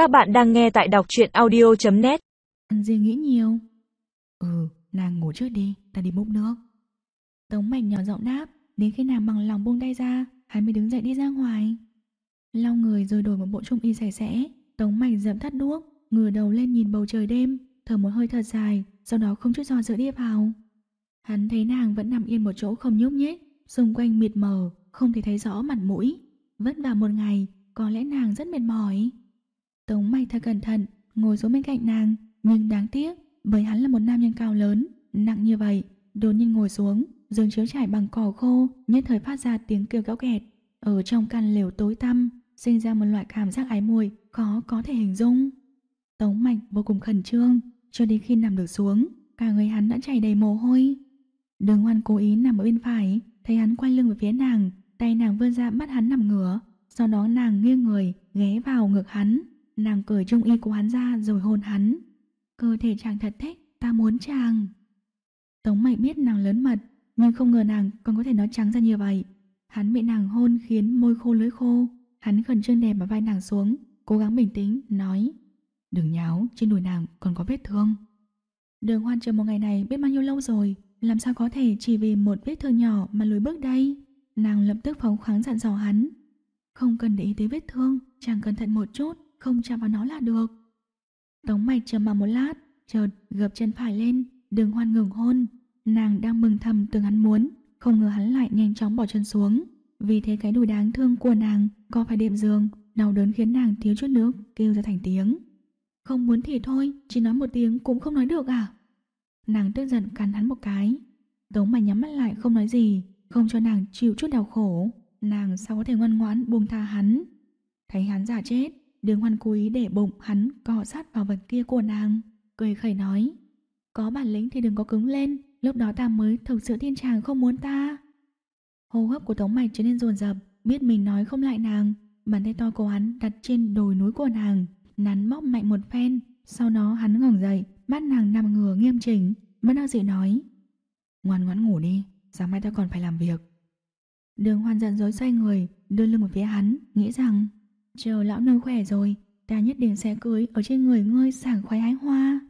Các bạn đang nghe tại đọc truyện audio.net Dì nghĩ nhiều. Ừ, nàng ngủ trước đi, ta đi múc nước. Tống mạch nhỏ giọng đáp Đến khi nàng bằng lòng buông tay ra Hắn mới đứng dậy đi ra ngoài. Lau người rồi đổi một bộ trung y sạch sẽ Tống mạch dậm thắt đuốc Ngửa đầu lên nhìn bầu trời đêm Thở một hơi thật dài Sau đó không chút do dự đi vào. Hắn thấy nàng vẫn nằm yên một chỗ không nhúc nhích Xung quanh mịt mờ Không thể thấy rõ mặt mũi. Vất vả một ngày Có lẽ nàng rất mệt mỏi. Tống mạch thật cẩn thận, Ngồi xuống bên cạnh nàng. Nhưng đáng tiếc, Bởi hắn là một nam nhân cao lớn, Nặng như vậy, Đột nhiên ngồi xuống giường chiếu trải bằng cỏ khô, nhất thời phát ra tiếng kêu kéo kẹt. Ở trong căn lều tối tăm, sinh ra một loại cảm giác ái mùi khó có thể hình dung. Tống mạch vô cùng khẩn trương, cho đến khi nằm được xuống, cả người hắn đã chảy đầy mồ hôi. Đường hoan cố ý nằm ở bên phải, thấy hắn quay lưng về phía nàng, tay nàng vươn ra bắt hắn nằm ngửa, sau đó nàng nghiêng người, ghé vào ngực hắn nàng cởi trung y của hắn ra rồi hôn hắn cơ thể chàng thật thích ta muốn chàng tống Mạnh biết nàng lớn mật nhưng không ngờ nàng còn có thể nói trắng ra như vậy. Hắn bị nàng hôn khiến môi khô lưỡi khô, hắn khẩn trương đè vào vai nàng xuống, cố gắng bình tĩnh, nói Đừng nháo, trên đùi nàng còn có vết thương. Đường hoan chờ một ngày này biết bao nhiêu lâu rồi, làm sao có thể chỉ vì một vết thương nhỏ mà lùi bước đây? Nàng lập tức phóng khoáng dặn dò hắn. Không cần để ý tới vết thương, chàng cẩn thận một chút, không chạm vào nó là được. Tống mạch trầm mặc một lát, chợt gập chân phải lên, đường hoan ngừng hôn, Nàng đang mừng thầm từng hắn muốn, không ngờ hắn lại nhanh chóng bỏ chân xuống. Vì thế cái đùi đáng thương của nàng có phải đệm giường, đau đớn khiến nàng thiếu chút nước, kêu ra thành tiếng. Không muốn thì thôi, chỉ nói một tiếng cũng không nói được à? Nàng tức giận cắn hắn một cái. Tống mày nhắm mắt lại không nói gì, không cho nàng chịu chút đau khổ. Nàng sao có thể ngoan ngoãn buông tha hắn. Thấy hắn giả chết, đường hoan cố ý để bụng hắn cọ sát vào vật kia của nàng. Cười khẩy nói, có bản lĩnh thì đừng có cứng lên, lúc đó ta mới thực sự thiên chàng không muốn ta. Hô hấp của Tống Mạch trở nên dồn dập, biết mình nói không lại nàng, bàn tay to của hắn đặt trên đồi núi của nàng, nắn móc mạnh một phen, sau đó hắn ngẩng dậy, bắt nàng nằm ngửa nghiêm chỉnh, bất đắc dĩ nói: "Ngoan ngoãn ngủ đi, sáng mai ta còn phải làm việc." Đường Hoan giận dỗi xoay người, đưa lưng về phía hắn, nghĩ rằng chờ lão nương khỏe rồi, ta nhất định sẽ cưới ở trên người ngươi sảng khoái hái hoa.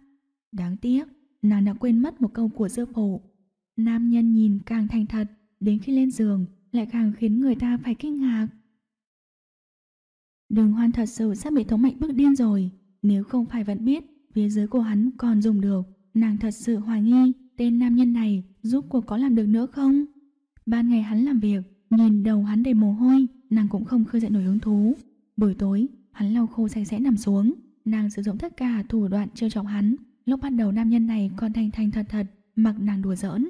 Đáng tiếc, nàng đã quên mất một câu của sư phụ. Nam nhân nhìn càng thành thật, đến khi lên giường lại càng khiến người ta phải kinh ngạc. Đường hoan thật sự sắp bị thống mạnh bước điên rồi. Nếu không phải vẫn biết phía dưới của hắn còn dùng được, nàng thật sự hoài nghi tên nam nhân này giúp cuộc có làm được nữa không? Ban ngày hắn làm việc, nhìn đầu hắn đầy mồ hôi, nàng cũng không khơi dậy nổi hứng thú. Buổi tối, hắn lau khô sạch sẽ nằm xuống, nàng sử dụng tất cả thủ đoạn trêu chọc hắn, Lúc bắt đầu nam nhân này còn thành thành thật thật, mặc nàng đùa giỡn.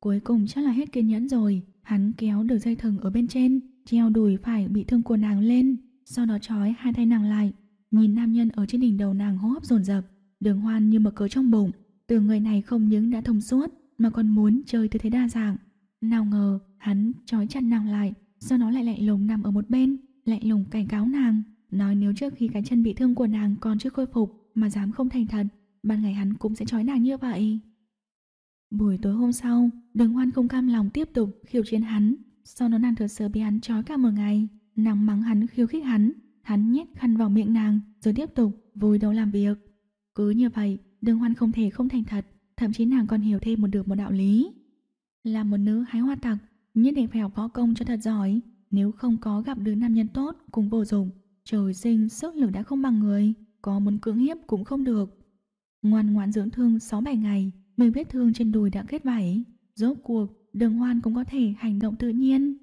Cuối cùng chắc là hết kiên nhẫn rồi, hắn kéo được dây thừng ở bên trên, treo đùi phải bị thương của nàng lên, sau đó trói hai tay nàng lại. Nhìn nam nhân ở trên đỉnh đầu nàng hô hấp dồn dập, đường hoan như mở cớ trong bụng. Từ người này không những đã thông suốt, mà còn muốn chơi tư thế đa dạng. Nào ngờ, hắn trói chặt nàng lại, sau đó lại lạnh lùng nằm ở một bên, lạnh lùng cảnh cáo nàng, nói nếu trước khi cái chân bị thương của nàng còn chưa khôi phục mà dám không thành thật, ban ngày hắn cũng sẽ trói nàng như vậy. Buổi tối hôm sau, đường hoan không cam lòng tiếp tục khiêu chiến hắn. Sau đó nàng thật sự bị hắn trói cả một ngày. Nàng mắng hắn khiêu khích hắn. Hắn nhét khăn vào miệng nàng rồi tiếp tục vui đầu làm việc. Cứ như vậy, đường hoan không thể không thành thật. Thậm chí nàng còn hiểu thêm một được một đạo lý. Là một nữ hái hoa tặc, nhất định phải học võ công cho thật giỏi. Nếu không có gặp đứa nam nhân tốt cũng vô dụng. Trời sinh sức lực đã không bằng người. Có muốn cưỡng hiếp cũng không được Ngoan ngoãn dưỡng thương 6-7 ngày, mình vết thương trên đùi đã kết vảy. Rốt cuộc, đường hoan cũng có thể hành động tự nhiên.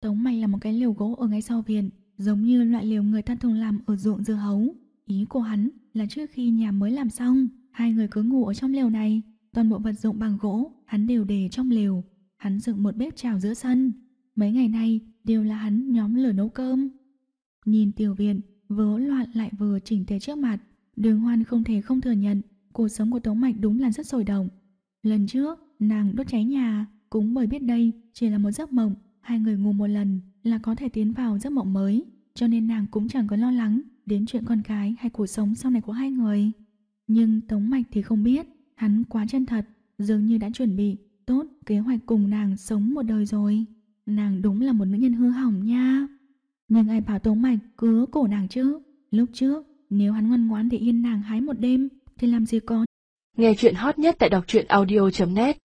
Tống mày là một cái liều gỗ ở ngay sau viện, giống như loại liều người ta thường làm ở ruộng dưa hấu. Ý của hắn là trước khi nhà mới làm xong, hai người cứ ngủ ở trong liều này. Toàn bộ vật dụng bằng gỗ, hắn đều để trong liều. Hắn dựng một bếp trào giữa sân. Mấy ngày nay đều là hắn nhóm lửa nấu cơm. Nhìn tiểu viện, vớ loạn lại vừa chỉnh tề trước mặt, Đường Hoan không thể không thừa nhận cuộc sống của Tống Mạch đúng là rất sôi động. Lần trước, nàng đốt cháy nhà cũng bởi biết đây chỉ là một giấc mộng, hai người ngủ một lần là có thể tiến vào giấc mộng mới, cho nên nàng cũng chẳng có lo lắng đến chuyện con cái hay cuộc sống sau này của hai người. Nhưng Tống Mạch thì không biết, hắn quá chân thật, dường như đã chuẩn bị tốt kế hoạch cùng nàng sống một đời rồi. Nàng đúng là một nữ nhân hư hỏng nha. Nhưng ai bảo Tống Mạch cứa cổ nàng chứ? Lúc trước, Nếu hắn ngoan ngoãn thì yên nàng hái một đêm, thì làm gì có. Nghe chuyện hot nhất tại đọc truyện audio.net